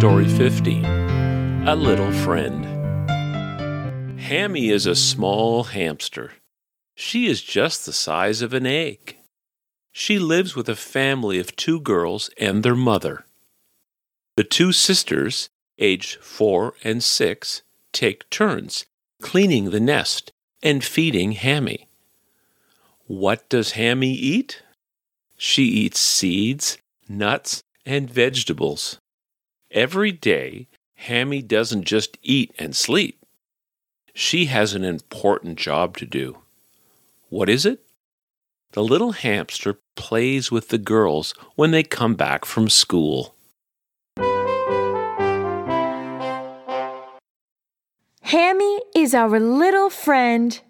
Story 15 A Little Friend. Hammy is a small hamster. She is just the size of an egg. She lives with a family of two girls and their mother. The two sisters, aged four and six, take turns cleaning the nest and feeding Hammy. What does Hammy eat? She eats seeds, nuts, and vegetables. Every day, Hammy doesn't just eat and sleep. She has an important job to do. What is it? The little hamster plays with the girls when they come back from school. Hammy is our little friend.